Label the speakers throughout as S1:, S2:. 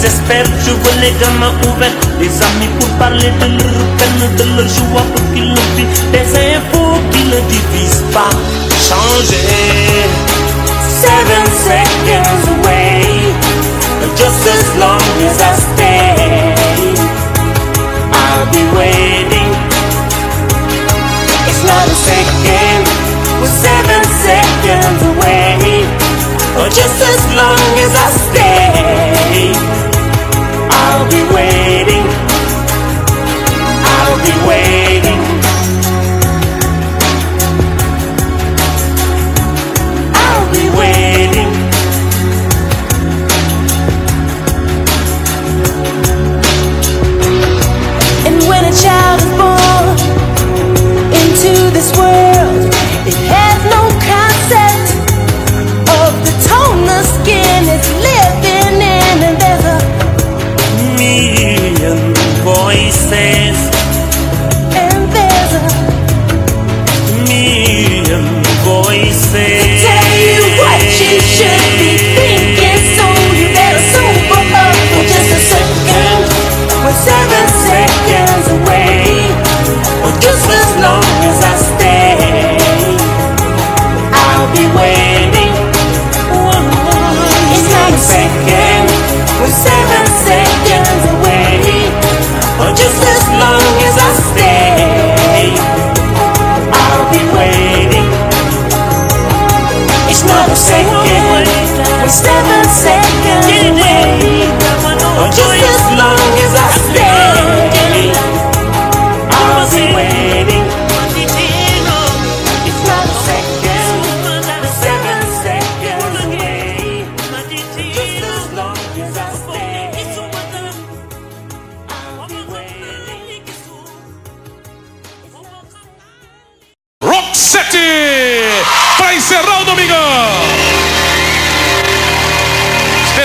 S1: désespère, je les gamins ouverts, les amis pour parler de leur peine, de leur joie pour qu'ils le vivent, des infos qui ne divisent pas. Changer. Seven seconds away, just as long as I stay, I'll be waiting. It's not a second, we're seven seconds away, just as long as I stay. I'll be waiting. I'll be waiting.
S2: step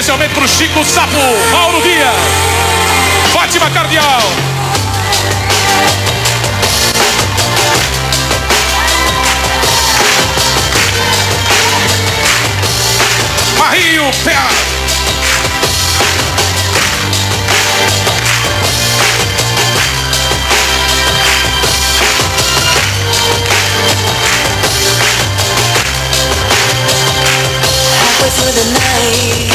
S2: especialmente para o Chico Sapo, Mauro Dias, Fátima Cardeal. Marinho pé.
S3: the night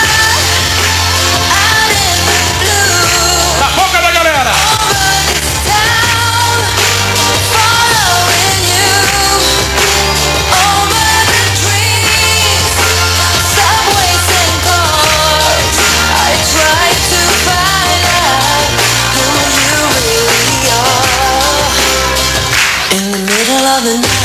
S3: the.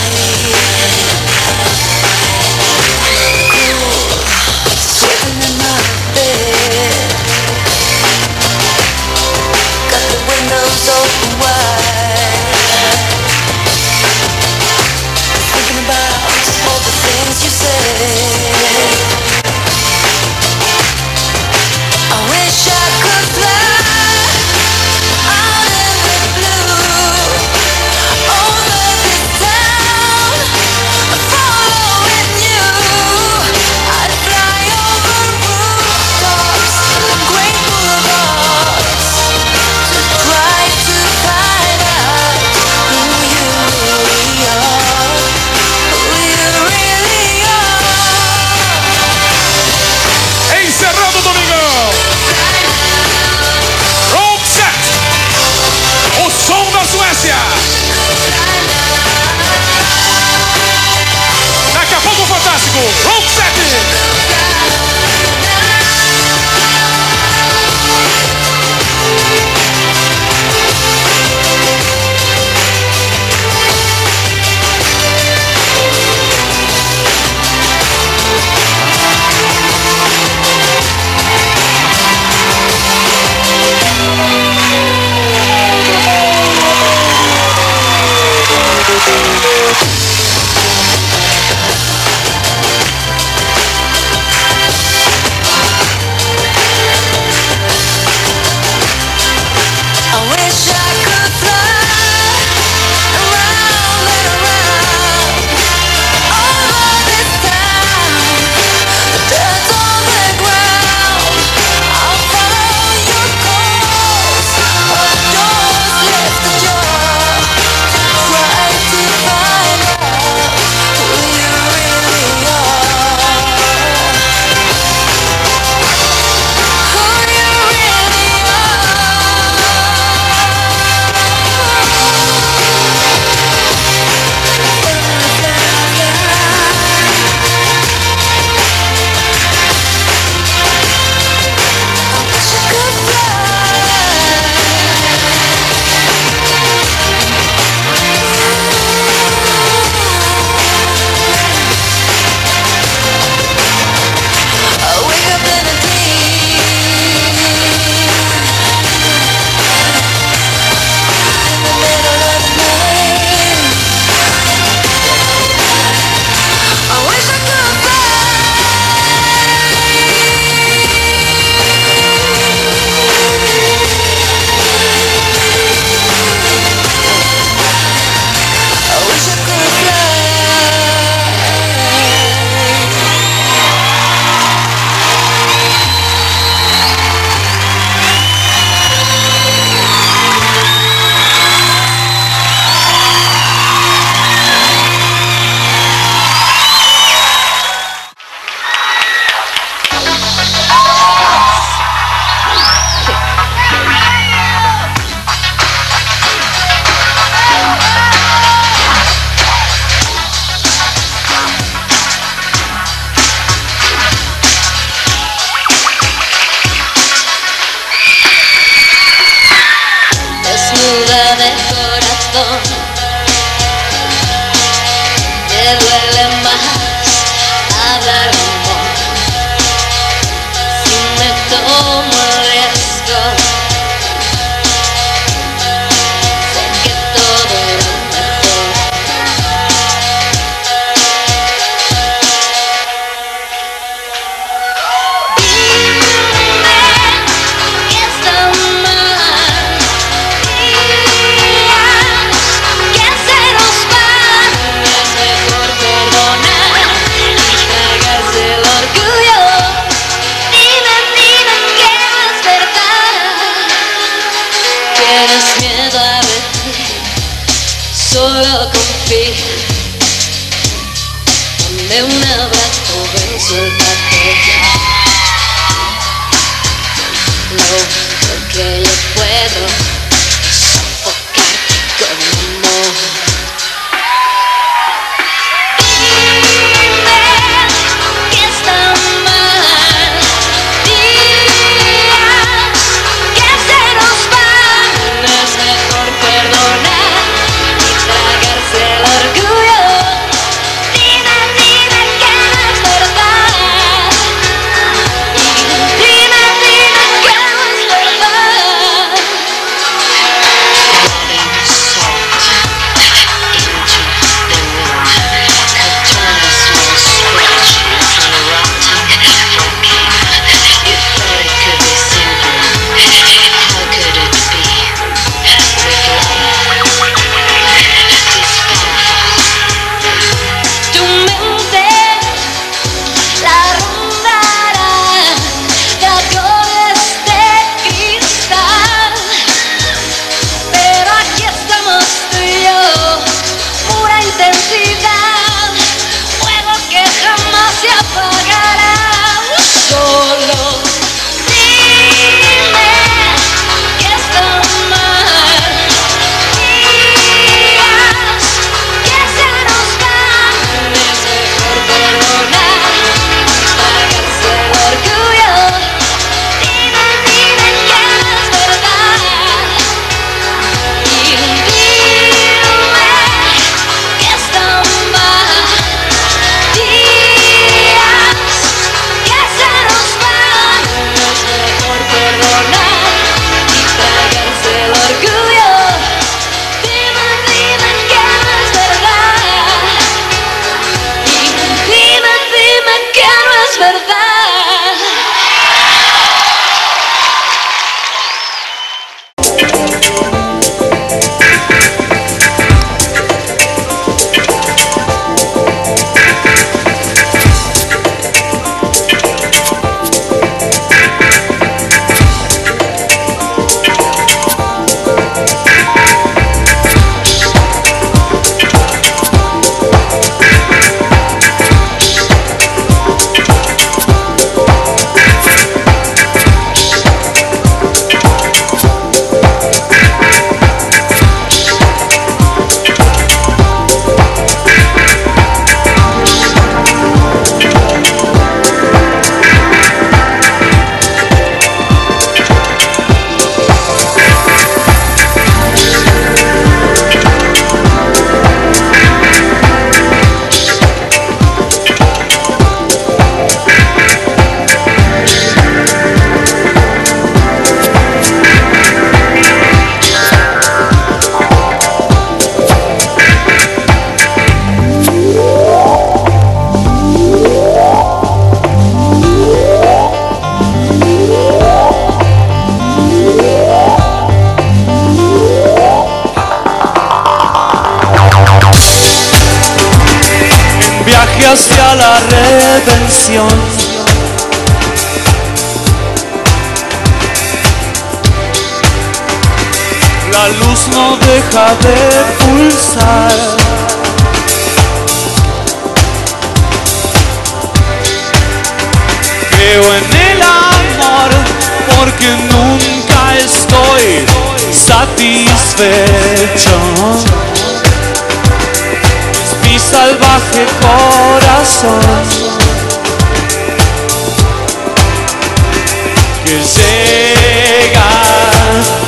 S3: que
S4: chega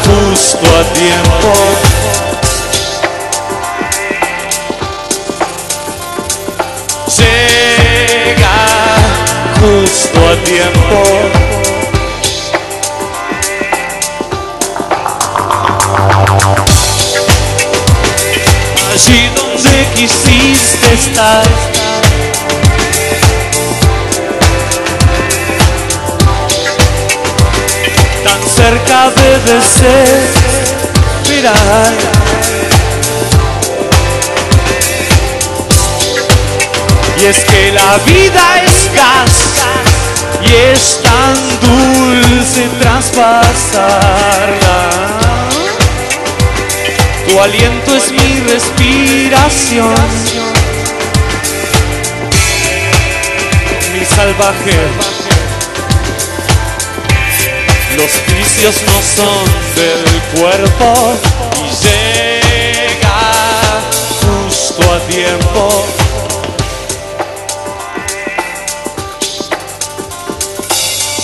S4: justo a tempo. Chega justo a tempo. Allí donde quisiste estar. Cerca debe ser mirar. Y es que la vida es gas y es tan dulce traspasarla. Tu aliento es mi respiración, mi salvaje. Los vicios no son del cuerpo y llega justo a tiempo.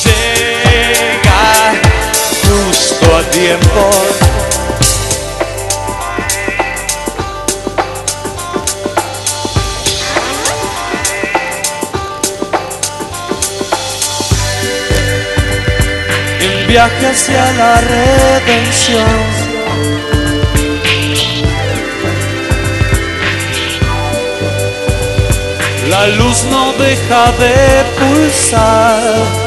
S4: Llega justo a tiempo. Viaje hacia la redención. La luz no deja de pulsar.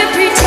S5: every time.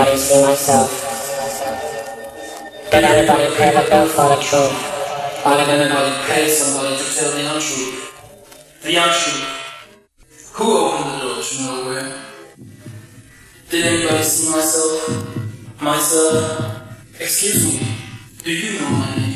S5: everybody see
S6: myself. Did anybody ever go for the truth?
S7: Or did anybody pay somebody to tell the untruth? The untruth. Who opened the door to nowhere? Did anybody see myself? Myself? Excuse me, do you know my name?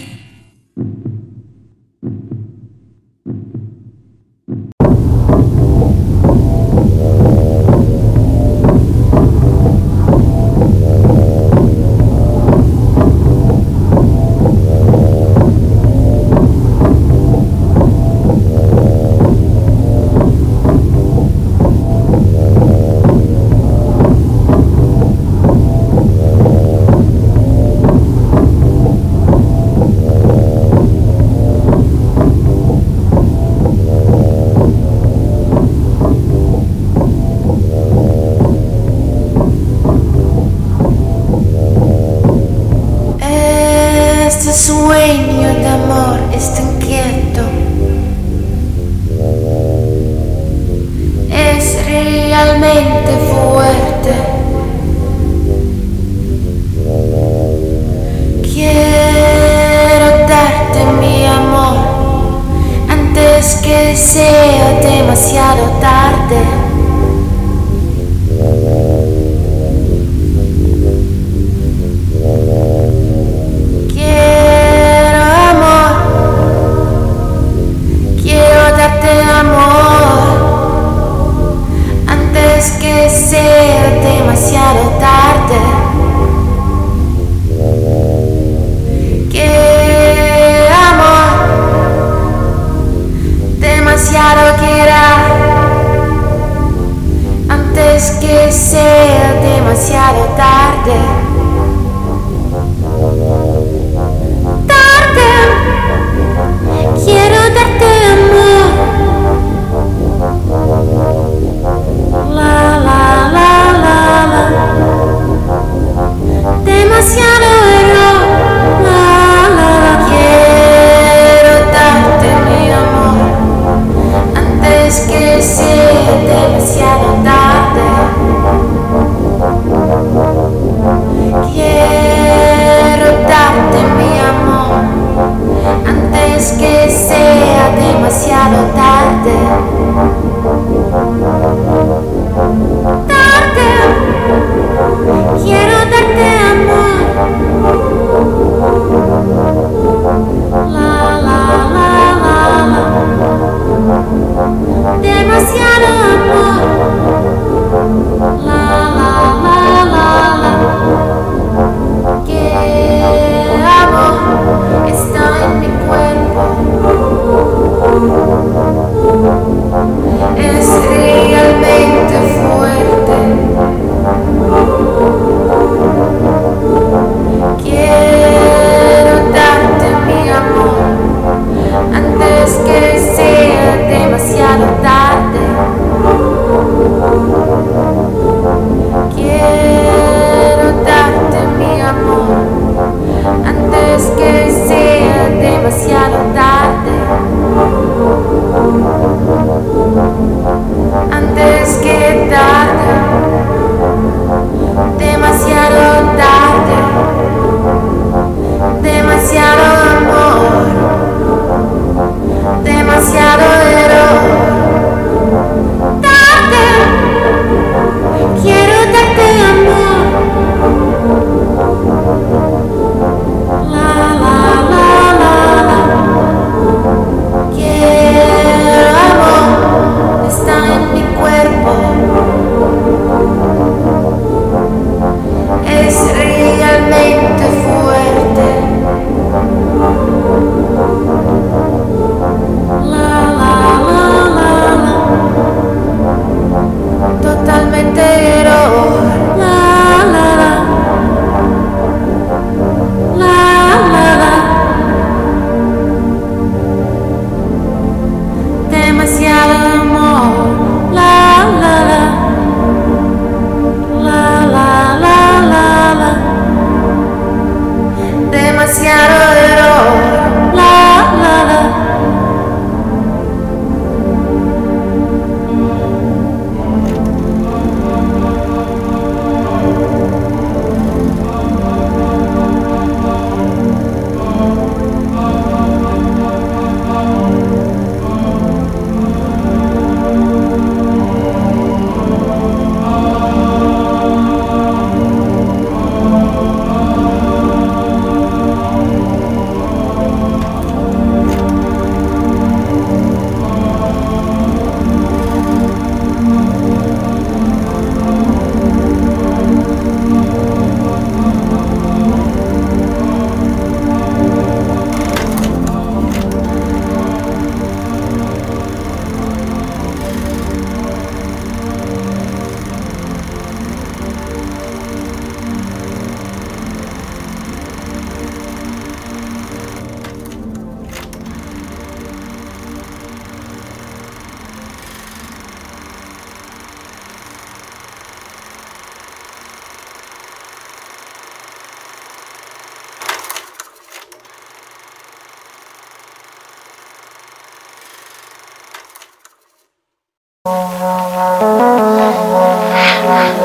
S8: Thank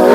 S8: you.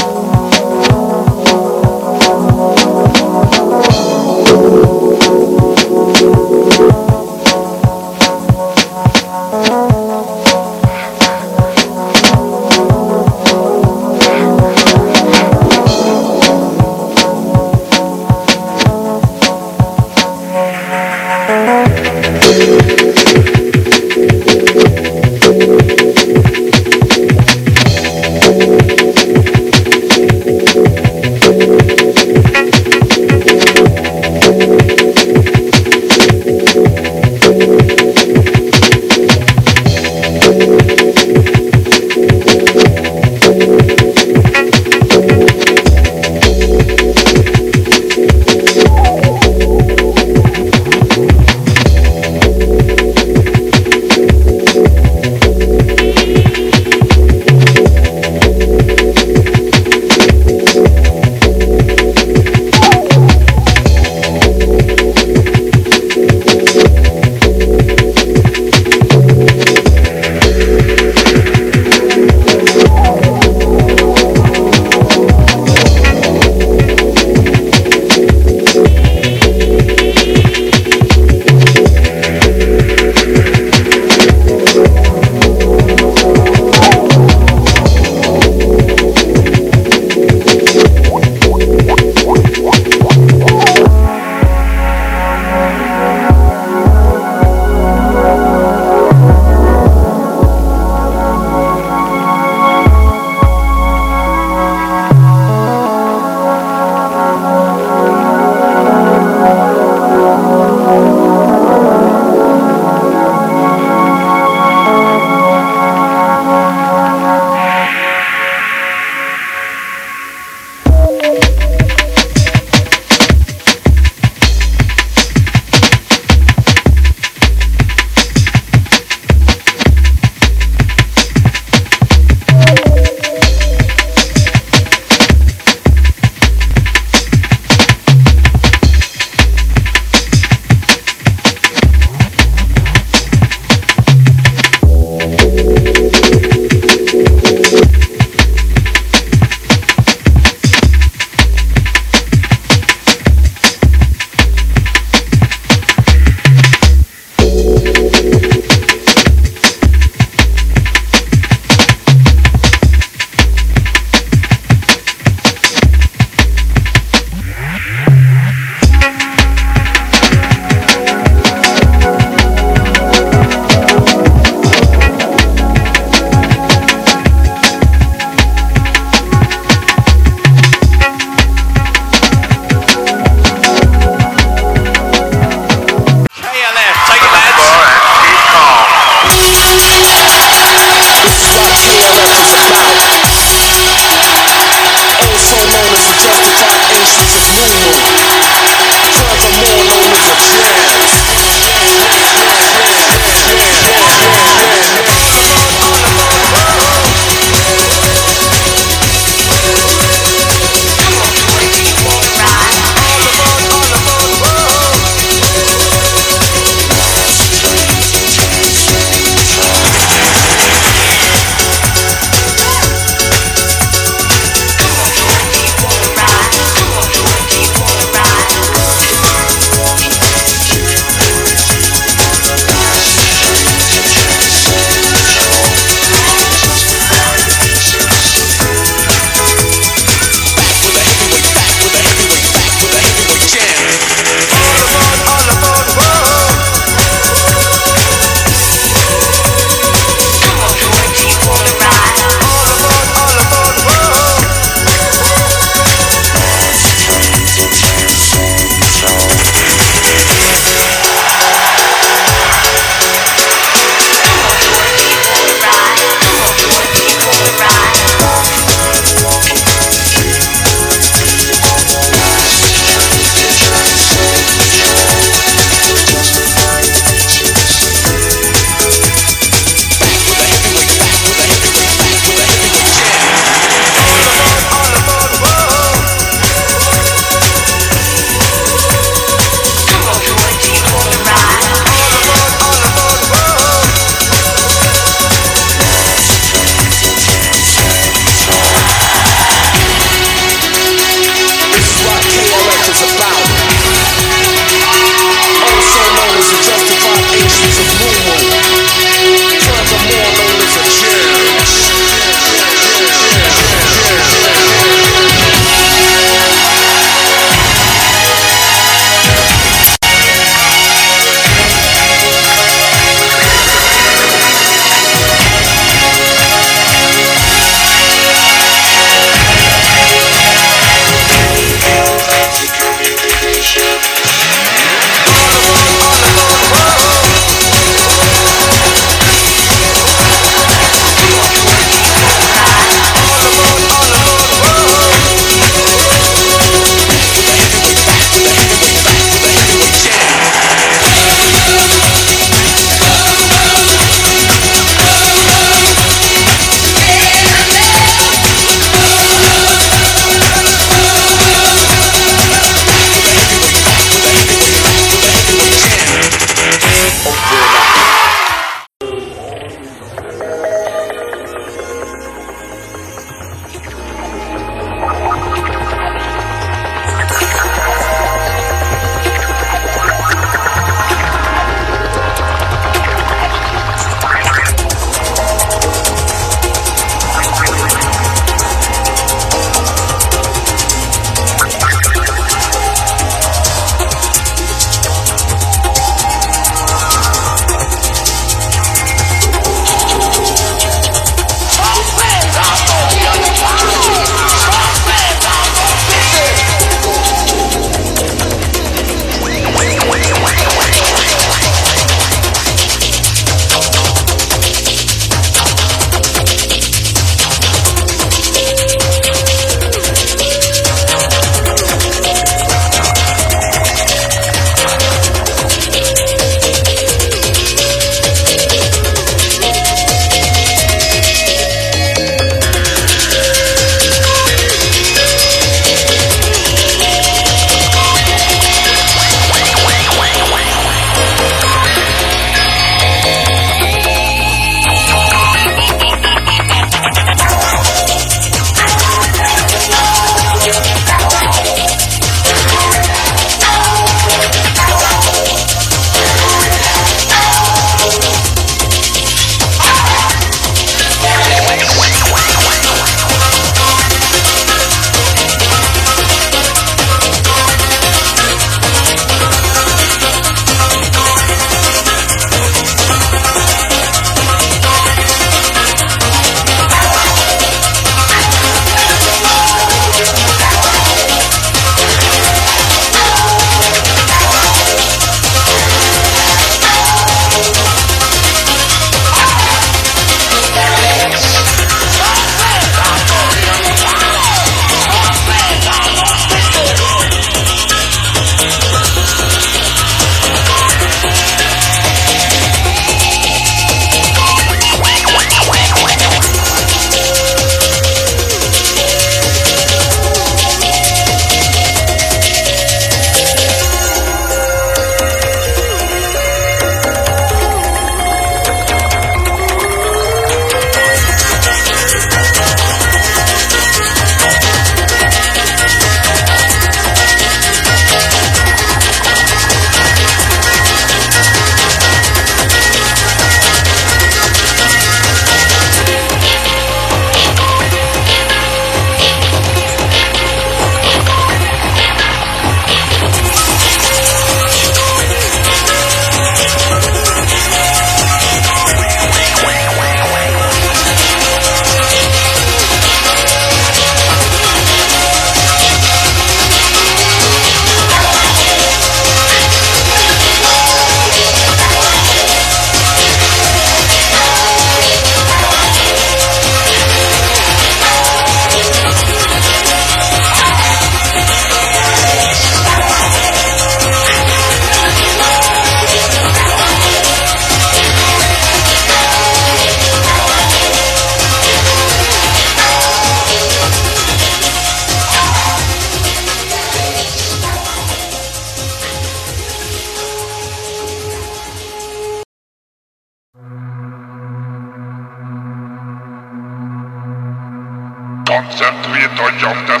S8: Tochter